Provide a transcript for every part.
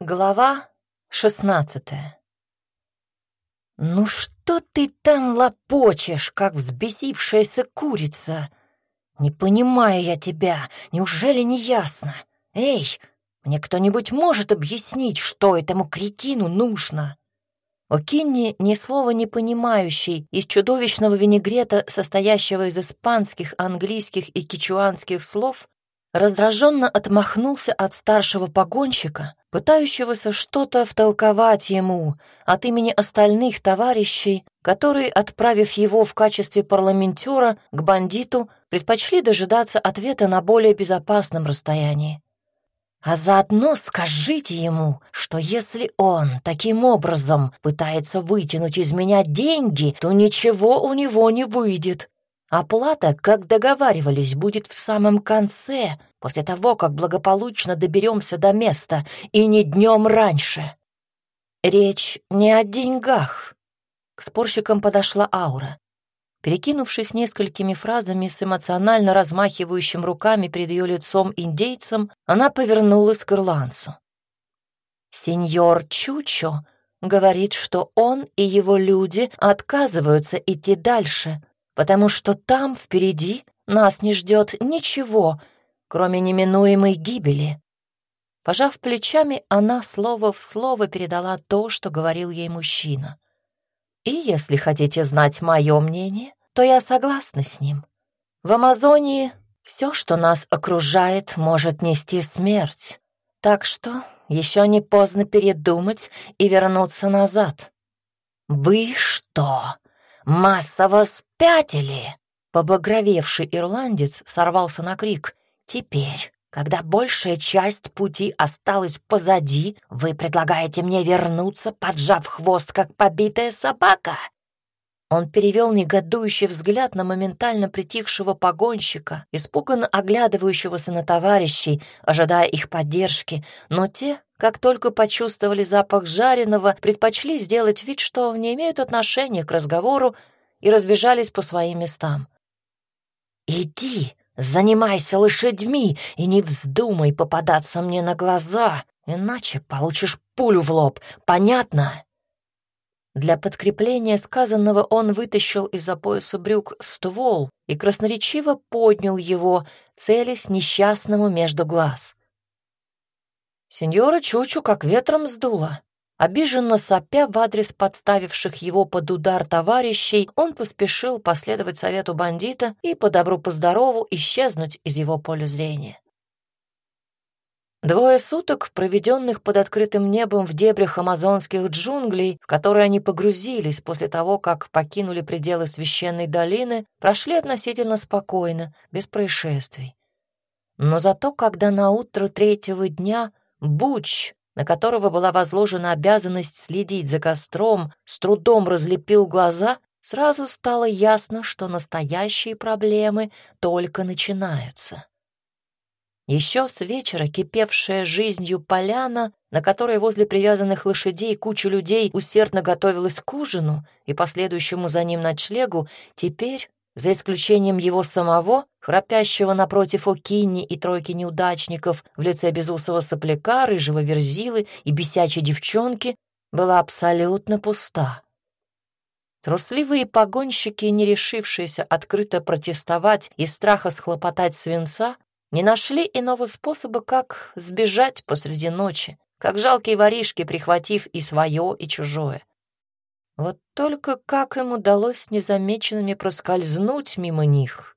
Глава шестнадцатая «Ну что ты там лопочешь, как взбесившаяся курица? Не понимаю я тебя, неужели не ясно? Эй, мне кто-нибудь может объяснить, что этому кретину нужно?» О'Кинни, ни слова не понимающий, из чудовищного винегрета, состоящего из испанских, английских и кичуанских слов, раздраженно отмахнулся от старшего погонщика, пытающегося что-то втолковать ему от имени остальных товарищей, которые, отправив его в качестве парламентера к бандиту, предпочли дожидаться ответа на более безопасном расстоянии. А заодно скажите ему, что если он таким образом пытается вытянуть из меня деньги, то ничего у него не выйдет. Оплата, как договаривались, будет в самом конце, после того, как благополучно доберемся до места, и не днем раньше. Речь не о деньгах. К спорщикам подошла Аура. Перекинувшись несколькими фразами с эмоционально размахивающим руками перед ее лицом индейцем, она повернулась к ирландцу. «Сеньор Чучо говорит, что он и его люди отказываются идти дальше, потому что там, впереди, нас не ждет ничего, кроме неминуемой гибели. Пожав плечами, она слово в слово передала то, что говорил ей мужчина. И если хотите знать мое мнение, то я согласна с ним. В Амазонии все, что нас окружает, может нести смерть. Так что еще не поздно передумать и вернуться назад. «Вы что, массово спятили?» Побагровевший ирландец сорвался на крик. Теперь, когда большая часть пути осталась позади, вы предлагаете мне вернуться, поджав хвост, как побитая собака?» Он перевел негодующий взгляд на моментально притихшего погонщика, испуганно оглядывающегося на товарищей, ожидая их поддержки, но те, как только почувствовали запах жареного, предпочли сделать вид, что не имеют отношения к разговору, и разбежались по своим местам. «Иди!» Занимайся лошадьми и не вздумай попадаться мне на глаза, иначе получишь пулю в лоб, понятно?» Для подкрепления сказанного он вытащил из-за пояса брюк ствол и красноречиво поднял его, целясь несчастному между глаз. Сеньора Чучу как ветром сдуло. Обиженно сопя в адрес подставивших его под удар товарищей, он поспешил последовать совету бандита и по добру-поздорову исчезнуть из его поля зрения. Двое суток, проведенных под открытым небом в дебрях амазонских джунглей, в которые они погрузились после того, как покинули пределы священной долины, прошли относительно спокойно, без происшествий. Но зато, когда на утро третьего дня Буч, на которого была возложена обязанность следить за костром, с трудом разлепил глаза, сразу стало ясно, что настоящие проблемы только начинаются. Еще с вечера кипевшая жизнью поляна, на которой возле привязанных лошадей куча людей усердно готовилась к ужину и последующему за ним ночлегу, теперь за исключением его самого, храпящего напротив Окинни и тройки неудачников в лице безусого сопляка, рыжего верзилы и бесячей девчонки, была абсолютно пуста. Трусливые погонщики, не решившиеся открыто протестовать из страха схлопотать свинца, не нашли иного способа, как сбежать посреди ночи, как жалкие воришки, прихватив и свое, и чужое. Вот только как им удалось незамеченными проскользнуть мимо них?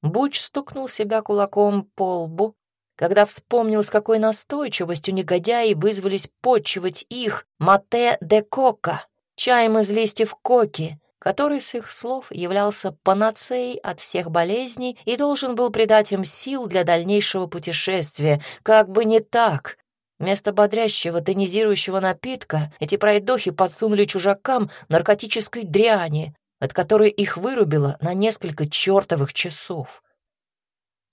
Буч стукнул себя кулаком по лбу, когда вспомнил, с какой настойчивостью негодяи вызвались почивать их мате де кока, чаем из листьев коки, который, с их слов, являлся панацеей от всех болезней и должен был придать им сил для дальнейшего путешествия. Как бы не так, Вместо бодрящего тонизирующего напитка эти пройдохи подсунули чужакам наркотической дряни, от которой их вырубило на несколько чертовых часов.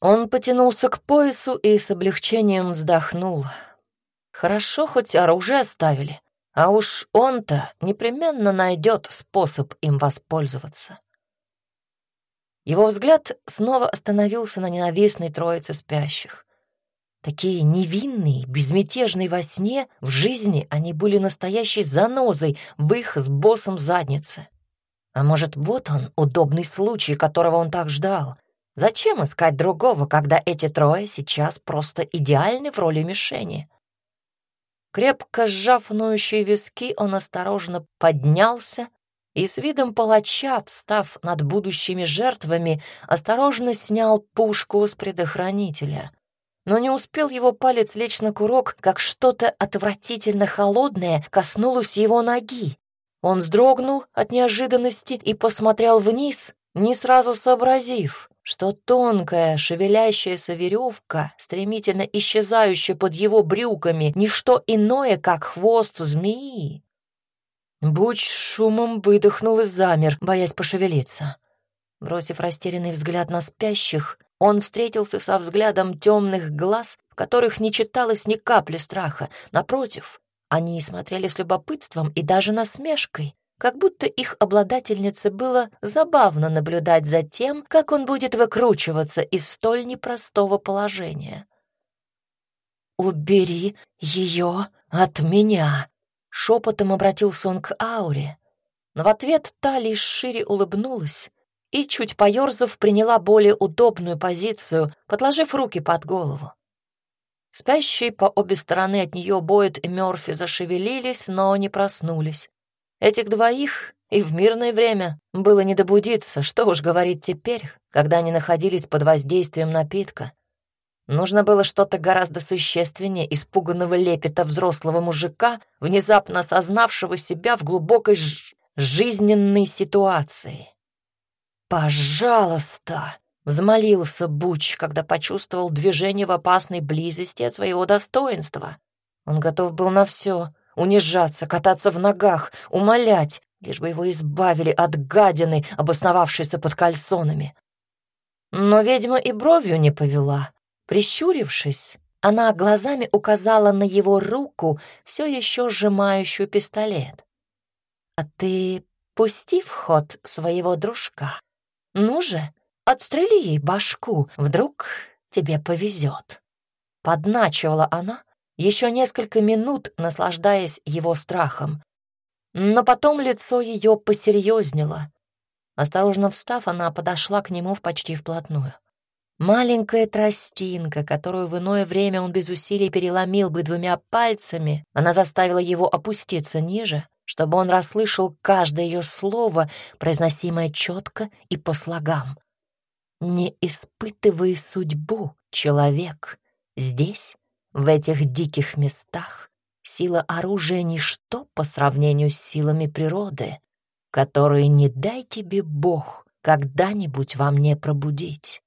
Он потянулся к поясу и с облегчением вздохнул. Хорошо, хоть оружие оставили, а уж он-то непременно найдет способ им воспользоваться. Его взгляд снова остановился на ненавистной троице спящих. Такие невинные, безмятежные во сне, в жизни они были настоящей занозой в их с боссом заднице. А может, вот он, удобный случай, которого он так ждал. Зачем искать другого, когда эти трое сейчас просто идеальны в роли мишени? Крепко сжав ноющие виски, он осторожно поднялся и с видом палача, встав над будущими жертвами, осторожно снял пушку с предохранителя — но не успел его палец лечь на курок, как что-то отвратительно холодное коснулось его ноги. Он вздрогнул от неожиданности и посмотрел вниз, не сразу сообразив, что тонкая шевелящаяся веревка, стремительно исчезающая под его брюками, — ничто иное, как хвост змеи. Буч шумом выдохнул и замер, боясь пошевелиться. Бросив растерянный взгляд на спящих, он встретился со взглядом темных глаз, в которых не читалось ни капли страха. Напротив, они смотрели с любопытством и даже насмешкой, как будто их обладательнице было забавно наблюдать за тем, как он будет выкручиваться из столь непростого положения. «Убери ее от меня!» — шепотом обратился он к Ауре. Но в ответ та лишь шире улыбнулась, и, чуть поёрзав, приняла более удобную позицию, подложив руки под голову. Спящие по обе стороны от нее Бойд и Мёрфи зашевелились, но не проснулись. Этих двоих и в мирное время было не добудиться, что уж говорить теперь, когда они находились под воздействием напитка. Нужно было что-то гораздо существеннее испуганного лепета взрослого мужика, внезапно осознавшего себя в глубокой ж... жизненной ситуации. «Пожалуйста!» — взмолился Буч, когда почувствовал движение в опасной близости от своего достоинства. Он готов был на все — унижаться, кататься в ногах, умолять, лишь бы его избавили от гадины, обосновавшейся под кальсонами. Но ведьма и бровью не повела. Прищурившись, она глазами указала на его руку, все еще сжимающую пистолет. «А ты пусти в ход своего дружка. Ну же, отстрели ей башку, вдруг тебе повезет. Подначивала она, еще несколько минут наслаждаясь его страхом. Но потом лицо ее посерьезнело. Осторожно встав, она подошла к нему почти вплотную. Маленькая тростинка, которую в иное время он без усилий переломил бы двумя пальцами, она заставила его опуститься ниже, чтобы он расслышал каждое ее слово, произносимое четко и по слогам. «Не испытывай судьбу, человек. Здесь, в этих диких местах, сила оружия — ничто по сравнению с силами природы, которые не дай тебе Бог когда-нибудь во мне пробудить.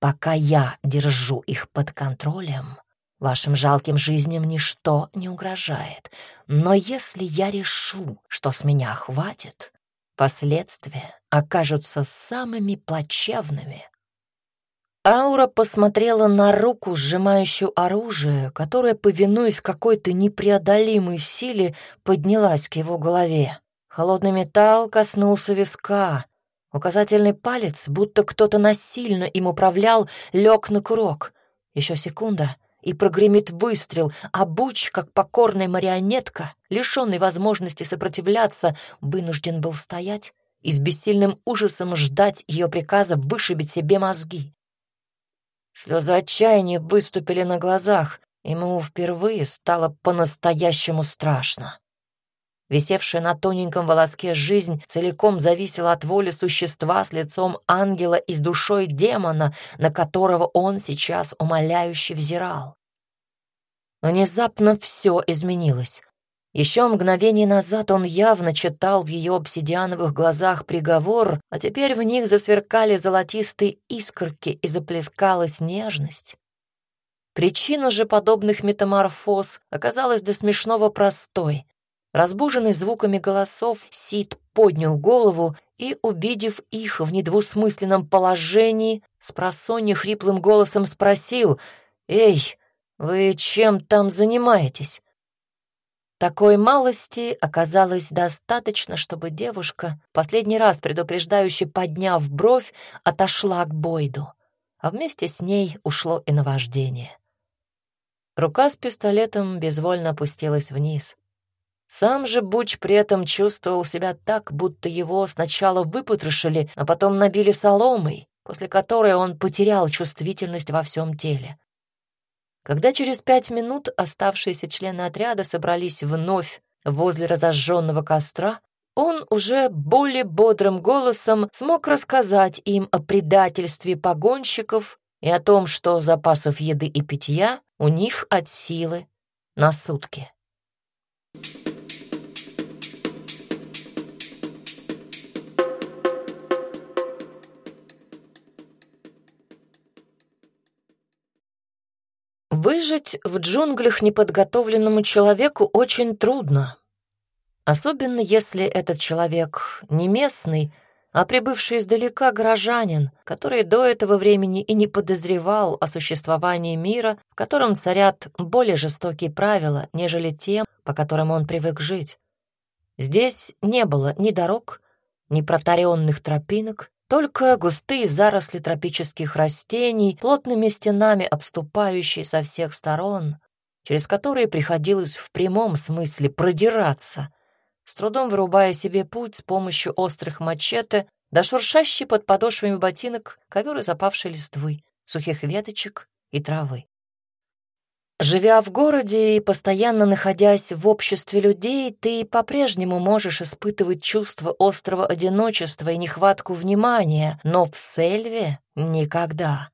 Пока я держу их под контролем, Вашим жалким жизням ничто не угрожает. Но если я решу, что с меня хватит, последствия окажутся самыми плачевными. Аура посмотрела на руку, сжимающую оружие, которая, повинуясь какой-то непреодолимой силе, поднялась к его голове. Холодный металл коснулся виска. Указательный палец, будто кто-то насильно им управлял, лег на курок. Еще секунда — и прогремит выстрел, а Буч, как покорная марионетка, лишенный возможности сопротивляться, вынужден был стоять и с бессильным ужасом ждать ее приказа вышибить себе мозги. Слезы отчаяния выступили на глазах, ему впервые стало по-настоящему страшно. Висевшая на тоненьком волоске жизнь целиком зависела от воли существа с лицом ангела и с душой демона, на которого он сейчас умоляюще взирал. Внезапно все изменилось. Еще мгновение назад он явно читал в ее обсидиановых глазах приговор, а теперь в них засверкали золотистые искорки и заплескалась нежность. Причина же подобных метаморфоз оказалась до смешного простой. Разбуженный звуками голосов, Сид поднял голову и, увидев их в недвусмысленном положении, с просонья хриплым голосом спросил «Эй, вы чем там занимаетесь?» Такой малости оказалось достаточно, чтобы девушка, последний раз предупреждающе подняв бровь, отошла к Бойду, а вместе с ней ушло и наваждение. Рука с пистолетом безвольно опустилась вниз. Сам же Буч при этом чувствовал себя так, будто его сначала выпотрошили, а потом набили соломой, после которой он потерял чувствительность во всем теле. Когда через пять минут оставшиеся члены отряда собрались вновь возле разожженного костра, он уже более бодрым голосом смог рассказать им о предательстве погонщиков и о том, что запасов еды и питья у них от силы на сутки. Выжить в джунглях неподготовленному человеку очень трудно, особенно если этот человек не местный, а прибывший издалека горожанин, который до этого времени и не подозревал о существовании мира, в котором царят более жестокие правила, нежели те, по которым он привык жить. Здесь не было ни дорог, ни протаренных тропинок, только густые заросли тропических растений, плотными стенами обступающие со всех сторон, через которые приходилось в прямом смысле продираться, с трудом вырубая себе путь с помощью острых мачете до шуршащей под подошвами ботинок ковер из опавшей листвы, сухих веточек и травы. Живя в городе и постоянно находясь в обществе людей, ты по-прежнему можешь испытывать чувство острого одиночества и нехватку внимания, но в Сельве — никогда.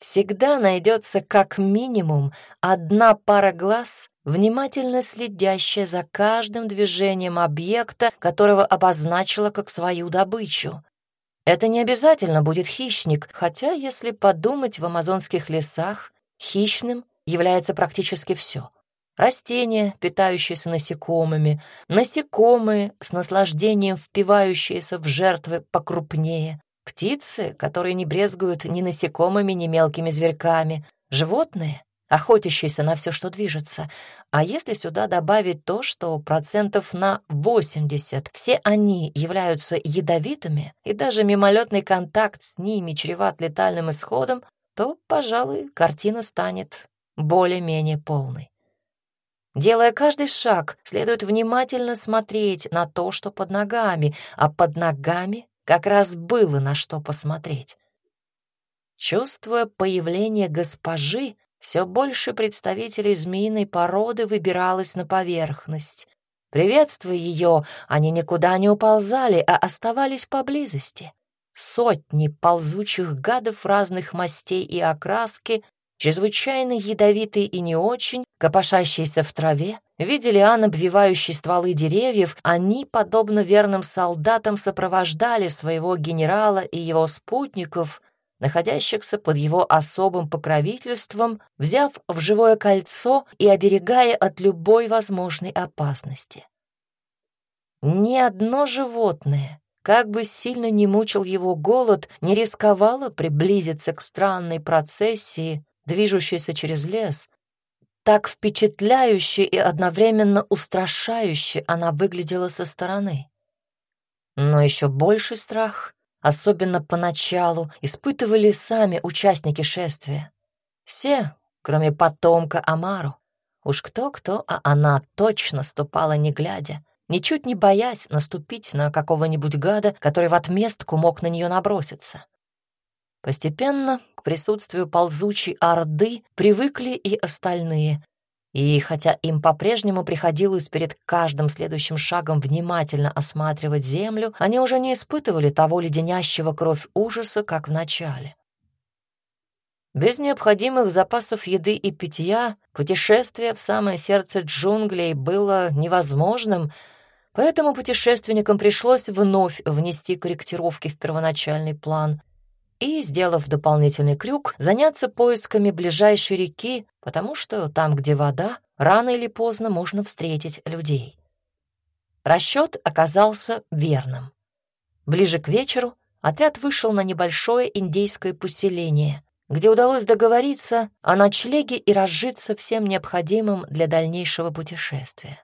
Всегда найдется как минимум одна пара глаз, внимательно следящая за каждым движением объекта, которого обозначила как свою добычу. Это не обязательно будет хищник, хотя, если подумать, в амазонских лесах хищным является практически все. Растения, питающиеся насекомыми, насекомые, с наслаждением впивающиеся в жертвы покрупнее, птицы, которые не брезгуют ни насекомыми, ни мелкими зверьками, животные, охотящиеся на все, что движется. А если сюда добавить то, что процентов на 80 все они являются ядовитыми, и даже мимолетный контакт с ними чреват летальным исходом, то, пожалуй, картина станет более-менее полный. Делая каждый шаг, следует внимательно смотреть на то, что под ногами, а под ногами как раз было на что посмотреть. Чувствуя появление госпожи, все больше представителей змеиной породы выбиралось на поверхность. Приветствуя ее, они никуда не уползали, а оставались поблизости. Сотни ползучих гадов разных мастей и окраски чрезвычайно ядовитые и не очень, копошащиеся в траве, видели Ан, обвивающий стволы деревьев, они, подобно верным солдатам, сопровождали своего генерала и его спутников, находящихся под его особым покровительством, взяв в живое кольцо и оберегая от любой возможной опасности. Ни одно животное, как бы сильно не мучил его голод, не рисковало приблизиться к странной процессии, движущейся через лес, так впечатляюще и одновременно устрашающе она выглядела со стороны. Но еще больший страх, особенно поначалу, испытывали сами участники шествия. Все, кроме потомка Амару. Уж кто-кто, а она точно ступала не глядя, ничуть не боясь наступить на какого-нибудь гада, который в отместку мог на нее наброситься. Постепенно к присутствию ползучей орды привыкли и остальные, и хотя им по-прежнему приходилось перед каждым следующим шагом внимательно осматривать землю, они уже не испытывали того леденящего кровь ужаса, как в начале. Без необходимых запасов еды и питья путешествие в самое сердце джунглей было невозможным, поэтому путешественникам пришлось вновь внести корректировки в первоначальный план — и, сделав дополнительный крюк, заняться поисками ближайшей реки, потому что там, где вода, рано или поздно можно встретить людей. Расчет оказался верным. Ближе к вечеру отряд вышел на небольшое индейское поселение, где удалось договориться о ночлеге и разжиться всем необходимым для дальнейшего путешествия.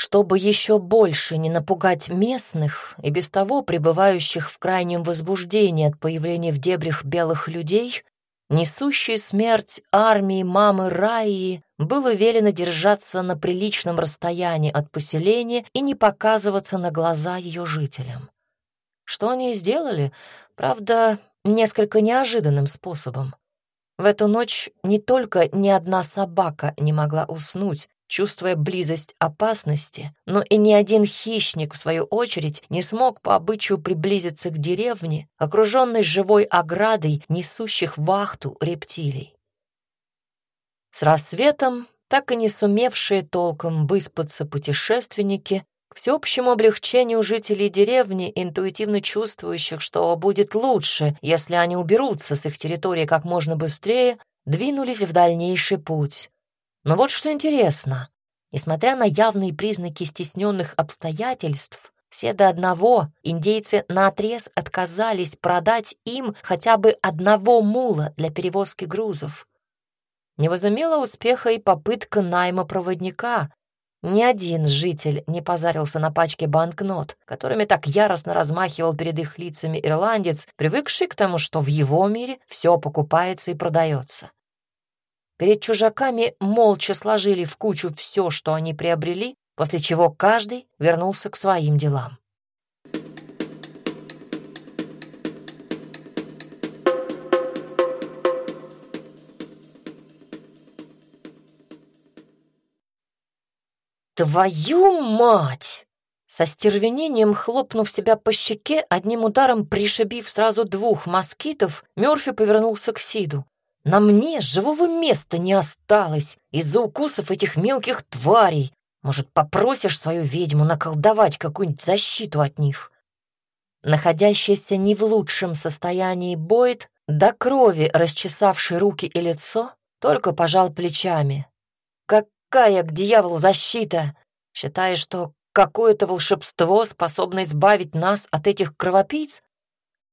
Чтобы еще больше не напугать местных и без того пребывающих в крайнем возбуждении от появления в дебрях белых людей, несущей смерть армии мамы Раи, было велено держаться на приличном расстоянии от поселения и не показываться на глаза ее жителям. Что они сделали, правда, несколько неожиданным способом. В эту ночь не только ни одна собака не могла уснуть, чувствуя близость опасности, но и ни один хищник, в свою очередь, не смог по обычаю приблизиться к деревне, окруженной живой оградой несущих вахту рептилий. С рассветом, так и не сумевшие толком выспаться путешественники, к всеобщему облегчению жителей деревни, интуитивно чувствующих, что будет лучше, если они уберутся с их территории как можно быстрее, двинулись в дальнейший путь. Но вот что интересно. Несмотря на явные признаки стесненных обстоятельств, все до одного индейцы наотрез отказались продать им хотя бы одного мула для перевозки грузов. Не возымела успеха и попытка найма проводника, ни один житель не позарился на пачки банкнот, которыми так яростно размахивал перед их лицами ирландец, привыкший к тому, что в его мире все покупается и продается. Перед чужаками молча сложили в кучу все, что они приобрели, после чего каждый вернулся к своим делам. «Твою мать!» Со стервенением хлопнув себя по щеке, одним ударом пришибив сразу двух москитов, Мёрфи повернулся к Сиду. «На мне живого места не осталось из-за укусов этих мелких тварей. Может, попросишь свою ведьму наколдовать какую-нибудь защиту от них?» Находящийся не в лучшем состоянии Бойд, до крови расчесавший руки и лицо, только пожал плечами. Как Какая к дьяволу защита? Считаешь, что какое-то волшебство способно избавить нас от этих кровопийц?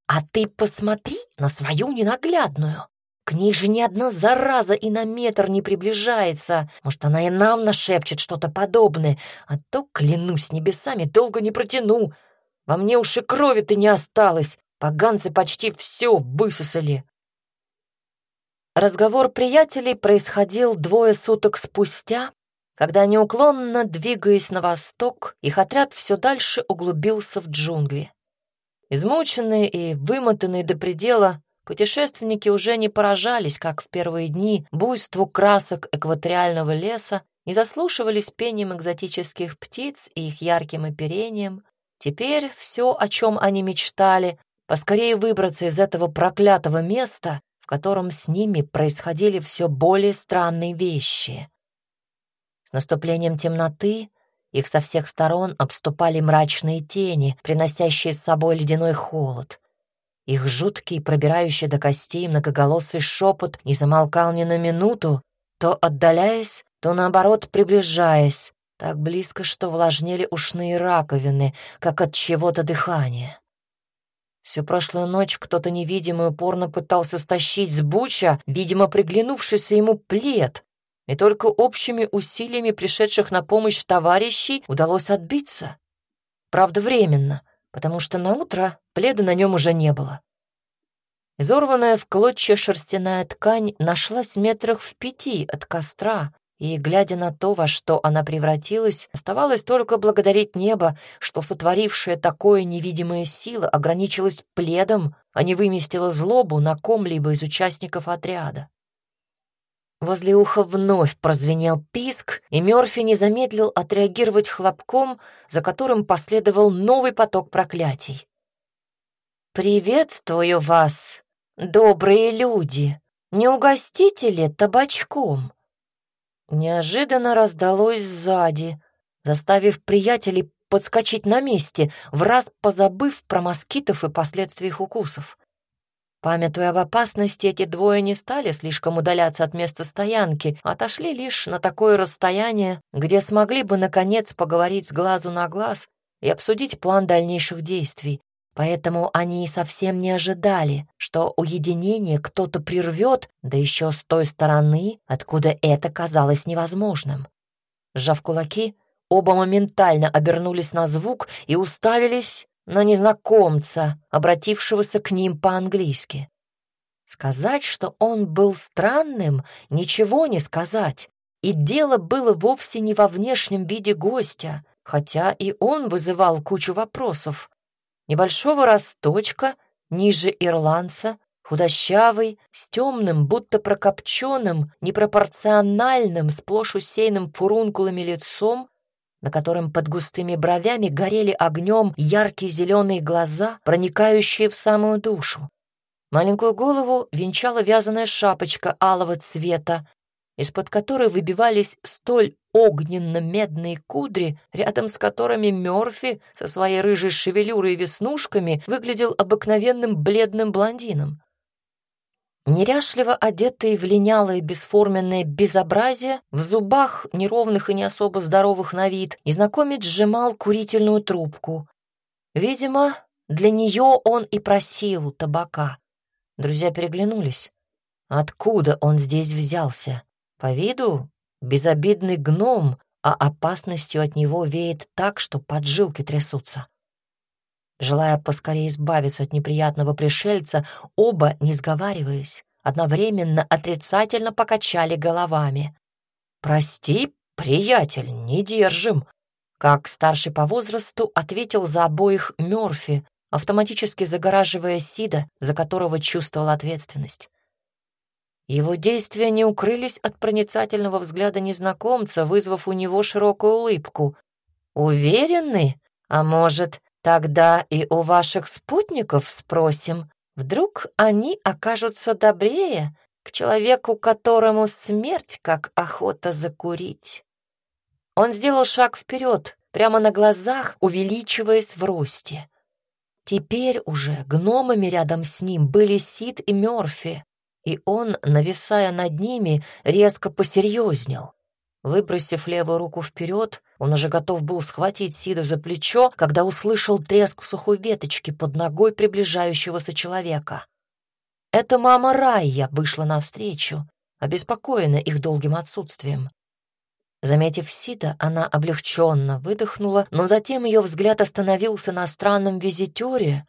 А ты посмотри на свою ненаглядную. К ней же ни одна зараза и на метр не приближается. Может, она и нам нашепчет что-то подобное, а то, клянусь небесами, долго не протяну. Во мне уж и крови-то не осталось. Поганцы почти все высосали. Разговор приятелей происходил двое суток спустя, когда, неуклонно двигаясь на восток, их отряд все дальше углубился в джунгли. Измученные и вымотанные до предела, путешественники уже не поражались, как в первые дни, буйству красок экваториального леса, не заслушивались пением экзотических птиц и их ярким оперением. Теперь все, о чем они мечтали, поскорее выбраться из этого проклятого места, в котором с ними происходили все более странные вещи. С наступлением темноты их со всех сторон обступали мрачные тени, приносящие с собой ледяной холод. Их жуткий, пробирающий до костей многоголосый шепот не замолкал ни на минуту, то отдаляясь, то наоборот приближаясь, так близко, что влажнели ушные раковины, как от чего-то дыхания. Всю прошлую ночь кто-то невидимый упорно пытался стащить с Буча, видимо, приглянувшийся ему плед, и только общими усилиями пришедших на помощь товарищей удалось отбиться. Правда, временно, потому что на утро пледа на нем уже не было. Изорванная в клочья шерстяная ткань нашлась метрах в пяти от костра, и, глядя на то, во что она превратилась, оставалось только благодарить небо, что сотворившая такое невидимая сила ограничилась пледом, а не выместила злобу на ком-либо из участников отряда. Возле уха вновь прозвенел писк, и Мёрфи не замедлил отреагировать хлопком, за которым последовал новый поток проклятий. «Приветствую вас, добрые люди! Не угостите ли табачком?» Неожиданно раздалось сзади, заставив приятелей подскочить на месте, в раз позабыв про москитов и последствия их укусов. Памятуя об опасности, эти двое не стали слишком удаляться от места стоянки, а отошли лишь на такое расстояние, где смогли бы, наконец, поговорить с глазу на глаз и обсудить план дальнейших действий. Поэтому они и совсем не ожидали, что уединение кто-то прервет, да еще с той стороны, откуда это казалось невозможным. Сжав кулаки, оба моментально обернулись на звук и уставились на незнакомца, обратившегося к ним по-английски. Сказать, что он был странным, ничего не сказать. И дело было вовсе не во внешнем виде гостя, хотя и он вызывал кучу вопросов. Небольшого росточка, ниже ирландца, худощавый, с темным, будто прокопченным, непропорциональным, сплошь усеянным фурункулами лицом, на котором под густыми бровями горели огнем яркие зеленые глаза, проникающие в самую душу. Маленькую голову венчала вязаная шапочка алого цвета, из-под которой выбивались столь огненно-медные кудри, рядом с которыми Мёрфи со своей рыжей шевелюрой и веснушками выглядел обыкновенным бледным блондином. Неряшливо одетый в линялое бесформенное безобразие, в зубах, неровных и не особо здоровых на вид, незнакомец сжимал курительную трубку. Видимо, для нее он и просил табака. Друзья переглянулись. Откуда он здесь взялся? По виду безобидный гном, а опасностью от него веет так, что поджилки трясутся. Желая поскорее избавиться от неприятного пришельца, оба, не сговариваясь, одновременно отрицательно покачали головами. «Прости, приятель, не держим», как старший по возрасту ответил за обоих Мёрфи, автоматически загораживая Сида, за которого чувствовал ответственность. Его действия не укрылись от проницательного взгляда незнакомца, вызвав у него широкую улыбку. «Уверены? А может, тогда и у ваших спутников спросим? Вдруг они окажутся добрее к человеку, которому смерть как охота закурить?» Он сделал шаг вперед, прямо на глазах, увеличиваясь в росте. Теперь уже гномами рядом с ним были Сид и Мёрфи, и он, нависая над ними, резко посерьезнел. Выбросив левую руку вперед, он уже готов был схватить Сида за плечо, когда услышал треск сухой веточки под ногой приближающегося человека. Это мама Райя вышла навстречу, обеспокоена их долгим отсутствием. Заметив Сида, она облегченно выдохнула, но затем ее взгляд остановился на странном визитере,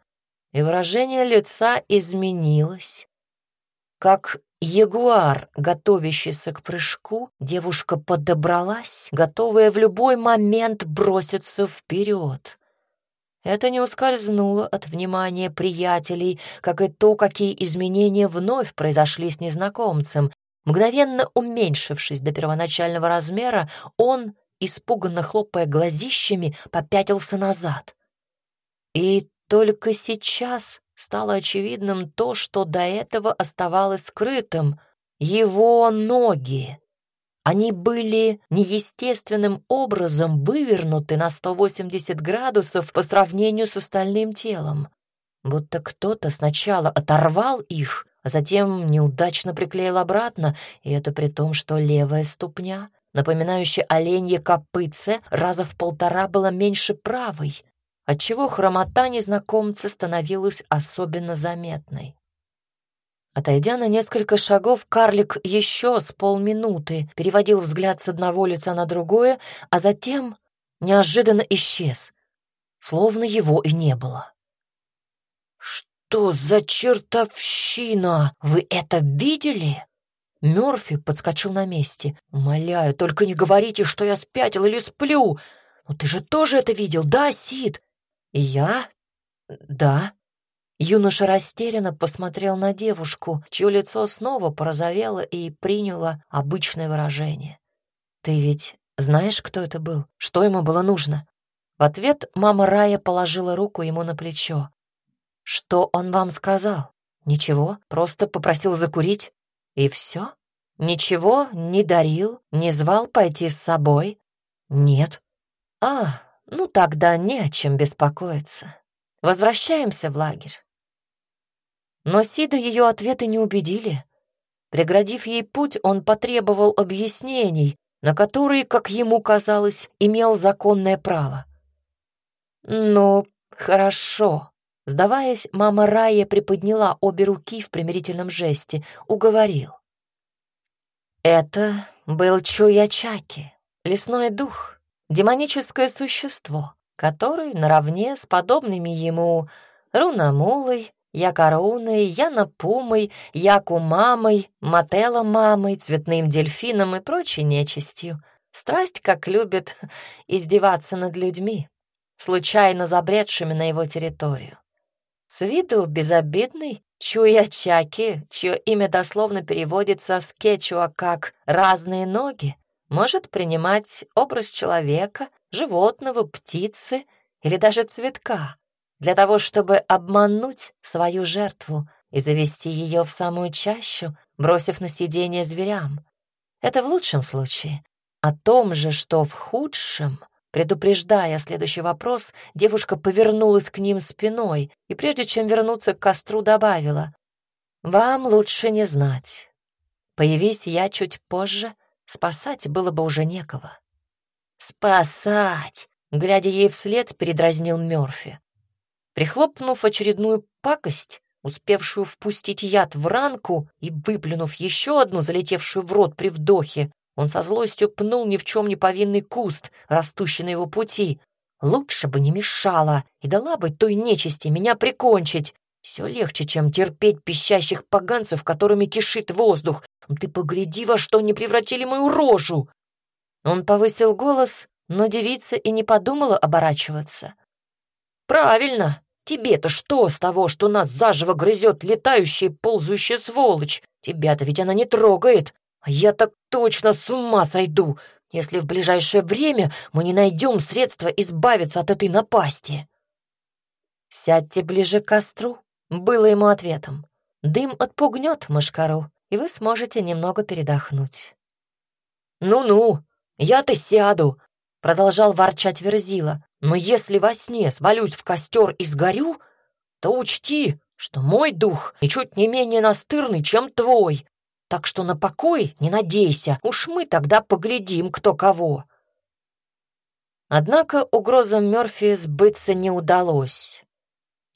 и выражение лица изменилось. Как ягуар, готовящийся к прыжку, девушка подобралась, готовая в любой момент броситься вперед. Это не ускользнуло от внимания приятелей, как и то, какие изменения вновь произошли с незнакомцем. Мгновенно уменьшившись до первоначального размера, он, испуганно хлопая глазищами, попятился назад. И только сейчас стало очевидным то, что до этого оставалось скрытым — его ноги. Они были неестественным образом вывернуты на 180 градусов по сравнению с остальным телом. Будто кто-то сначала оторвал их, а затем неудачно приклеил обратно, и это при том, что левая ступня, напоминающая оленье копытце, раза в полтора была меньше правой, отчего хромота незнакомца становилась особенно заметной. Отойдя на несколько шагов, карлик еще с полминуты переводил взгляд с одного лица на другое, а затем неожиданно исчез, словно его и не было. «Что за чертовщина? Вы это видели?» Мёрфи подскочил на месте. «Умоляю, только не говорите, что я спятил или сплю. Ну ты же тоже это видел, да, Сид? «Я? Да?» Юноша растерянно посмотрел на девушку, чье лицо снова порозовело и приняло обычное выражение. «Ты ведь знаешь, кто это был? Что ему было нужно?» В ответ мама Рая положила руку ему на плечо. «Что он вам сказал?» «Ничего, просто попросил закурить. И все? Ничего не дарил, не звал пойти с собой?» «Нет». «А, ну, тогда не о чем беспокоиться. Возвращаемся в лагерь. Но Сида ее ответы не убедили. Преградив ей путь, он потребовал объяснений, на которые, как ему казалось, имел законное право. «Ну, хорошо». Сдаваясь, мама Рая приподняла обе руки в примирительном жесте, уговорил. «Это был Чуячаки, лесной дух, демоническое существо, который наравне с подобными ему Рунамулой, Я короной, я напумой, яку мамой, мотела мамой, цветным дельфином и прочей нечистью. Страсть, как любит издеваться над людьми, случайно забредшими на его территорию. С виду безобидный, Чуячаки, чье имя дословно переводится с кечуа как «разные ноги», может принимать образ человека, животного, птицы или даже цветка для того, чтобы обмануть свою жертву и завести ее в самую чащу, бросив на съедение зверям. Это в лучшем случае. О том же, что в худшем, предупреждая следующий вопрос, девушка повернулась к ним спиной и, прежде чем вернуться к костру, добавила, «Вам лучше не знать. Появись я чуть позже, спасать было бы уже некого». «Спасать!» — глядя ей вслед, передразнил Мёрфи. Прихлопнув очередную пакость, успевшую впустить яд в ранку и выплюнув еще одну, залетевшую в рот при вдохе, он со злостью пнул ни в чем не повинный куст, растущий на его пути. Лучше бы не мешала и дала бы той нечисти меня прикончить. Все легче, чем терпеть пищащих поганцев, которыми кишит воздух. Ты погляди, во что они превратили мою рожу!» Он повысил голос, но девица и не подумала оборачиваться. «Правильно, Тебе-то что с того, что нас заживо грызет летающая ползающая сволочь? Тебя-то ведь она не трогает. А я так точно с ума сойду, если в ближайшее время мы не найдем средства избавиться от этой напасти. «Сядьте ближе к костру», — было ему ответом. «Дым отпугнет мышкару, и вы сможете немного передохнуть». «Ну-ну, я-то сяду», — продолжал ворчать Верзила. Но если во сне свалюсь в костер и сгорю, то учти, что мой дух ничуть не менее настырный, чем твой. Так что на покой не надейся, уж мы тогда поглядим, кто кого. Однако угрозам Мёрфи сбыться не удалось.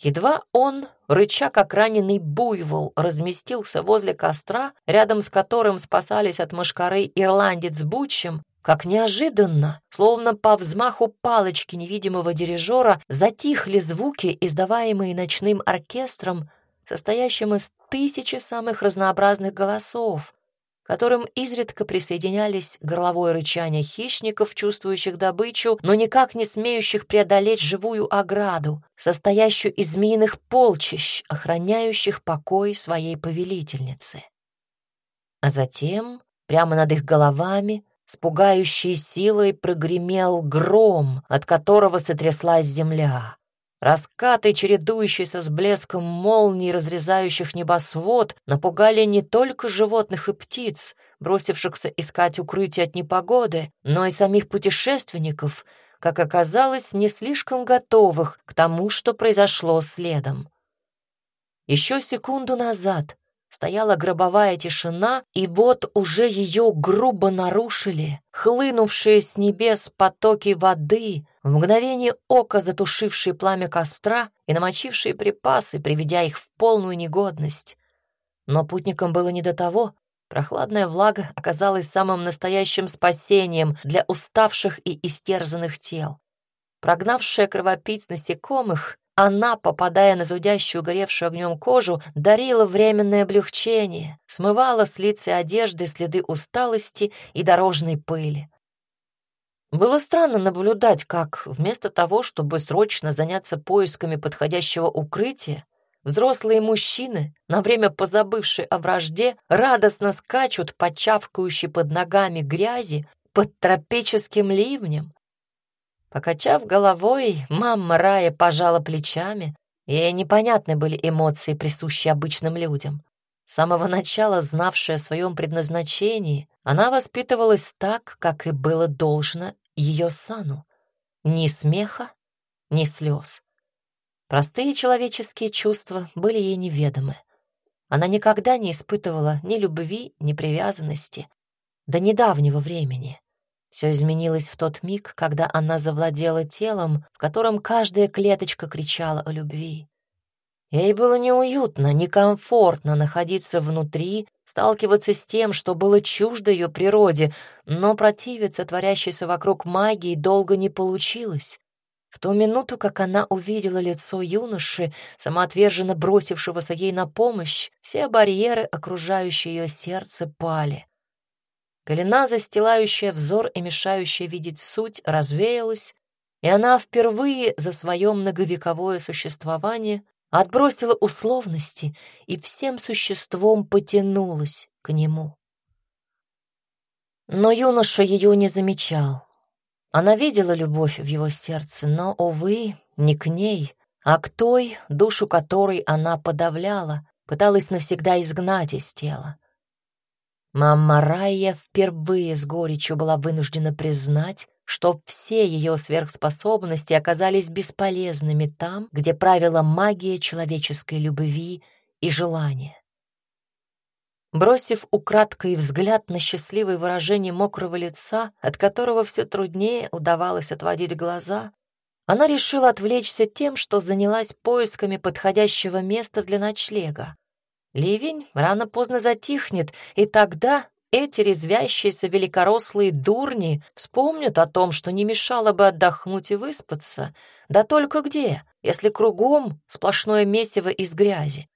Едва он, рыча как раненый буйвол, разместился возле костра, рядом с которым спасались от мошкары ирландец с Бучем, как неожиданно, словно по взмаху палочки невидимого дирижера, затихли звуки, издаваемые ночным оркестром, состоящим из тысячи самых разнообразных голосов, которым изредка присоединялись горловое рычание хищников, чувствующих добычу, но никак не смеющих преодолеть живую ограду, состоящую из змеиных полчищ, охраняющих покой своей повелительницы. А затем, прямо над их головами, с пугающей силой прогремел гром, от которого сотряслась земля. Раскаты, чередующиеся с блеском молний, разрезающих небосвод, напугали не только животных и птиц, бросившихся искать укрытие от непогоды, но и самих путешественников, как оказалось, не слишком готовых к тому, что произошло следом. Еще секунду назад стояла гробовая тишина, и вот уже ее грубо нарушили, хлынувшие с небес потоки воды, в мгновение ока затушившие пламя костра и намочившие припасы, приведя их в полную негодность. Но путникам было не до того. Прохладная влага оказалась самым настоящим спасением для уставших и истерзанных тел. Прогнавшая кровопийц насекомых, она, попадая на зудящую, горевшую огнем кожу, дарила временное облегчение, смывала с лица одежды следы усталости и дорожной пыли. Было странно наблюдать, как вместо того, чтобы срочно заняться поисками подходящего укрытия, взрослые мужчины, на время позабывшие о вражде, радостно скачут по чавкающей под ногами грязи под тропическим ливнем, Покачав головой, мама Рая пожала плечами. Ей непонятны были эмоции, присущие обычным людям. С самого начала, знавшая о своем предназначении, она воспитывалась так, как и было должно ее сану. Ни смеха, ни слез. Простые человеческие чувства были ей неведомы. Она никогда не испытывала ни любви, ни привязанности до недавнего времени. Все изменилось в тот миг, когда она завладела телом, в котором каждая клеточка кричала о любви. Ей было неуютно, некомфортно находиться внутри, сталкиваться с тем, что было чуждо ее природе, но противиться творящейся вокруг магии долго не получилось. В ту минуту, как она увидела лицо юноши, самоотверженно бросившегося ей на помощь, все барьеры, окружающие ее сердце, пали. Пелена, застилающая взор и мешающая видеть суть, развеялась, и она впервые за свое многовековое существование отбросила условности и всем существом потянулась к нему. Но юноша ее не замечал. Она видела любовь в его сердце, но, увы, не к ней, а к той, душу которой она подавляла, пыталась навсегда изгнать из тела. Мама Райя впервые с горечью была вынуждена признать, что все ее сверхспособности оказались бесполезными там, где правила магия человеческой любви и желания. Бросив украдкой взгляд на счастливое выражение мокрого лица, от которого все труднее удавалось отводить глаза, она решила отвлечься тем, что занялась поисками подходящего места для ночлега. Ливень рано-поздно затихнет, и тогда эти резвящиеся великорослые дурни вспомнят о том, что не мешало бы отдохнуть и выспаться. Да только где, если кругом сплошное месиво из грязи?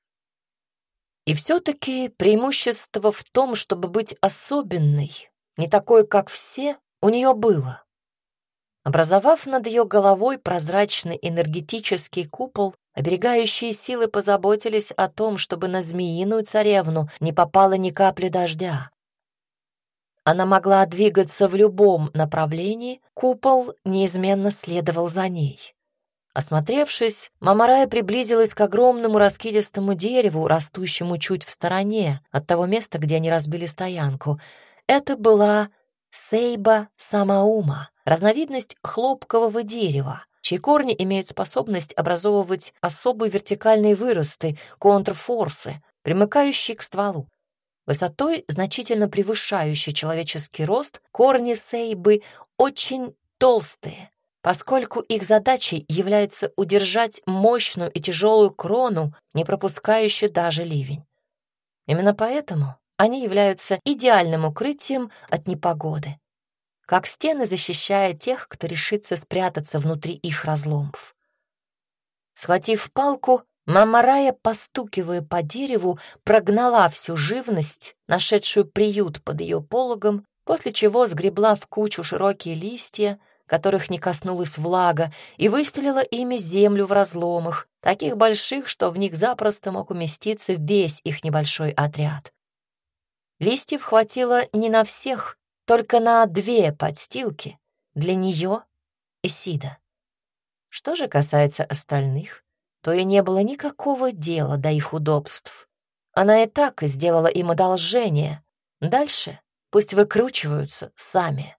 И все-таки преимущество в том, чтобы быть особенной, не такой, как все, у нее было. Образовав над ее головой прозрачный энергетический купол, оберегающие силы позаботились о том, чтобы на змеиную царевну не попало ни капли дождя. Она могла двигаться в любом направлении, купол неизменно следовал за ней. Осмотревшись, Мамарая приблизилась к огромному раскидистому дереву, растущему чуть в стороне от того места, где они разбили стоянку. Это была сейба самаума, разновидность хлопкового дерева, чьи корни имеют способность образовывать особые вертикальные выросты, контрфорсы, примыкающие к стволу. Высотой, значительно превышающей человеческий рост, корни сейбы очень толстые, поскольку их задачей является удержать мощную и тяжелую крону, не пропускающую даже ливень. Именно поэтому они являются идеальным укрытием от непогоды, как стены защищая тех, кто решится спрятаться внутри их разломов. Схватив палку, мама Рая, постукивая по дереву, прогнала всю живность, нашедшую приют под ее пологом, после чего сгребла в кучу широкие листья, которых не коснулась влага, и выстелила ими землю в разломах, таких больших, что в них запросто мог уместиться весь их небольшой отряд. Листьев хватило не на всех, только на две подстилки для нее и Сида. Что же касается остальных, то и не было никакого дела до их удобств. Она и так сделала им одолжение. Дальше пусть выкручиваются сами.